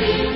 Holy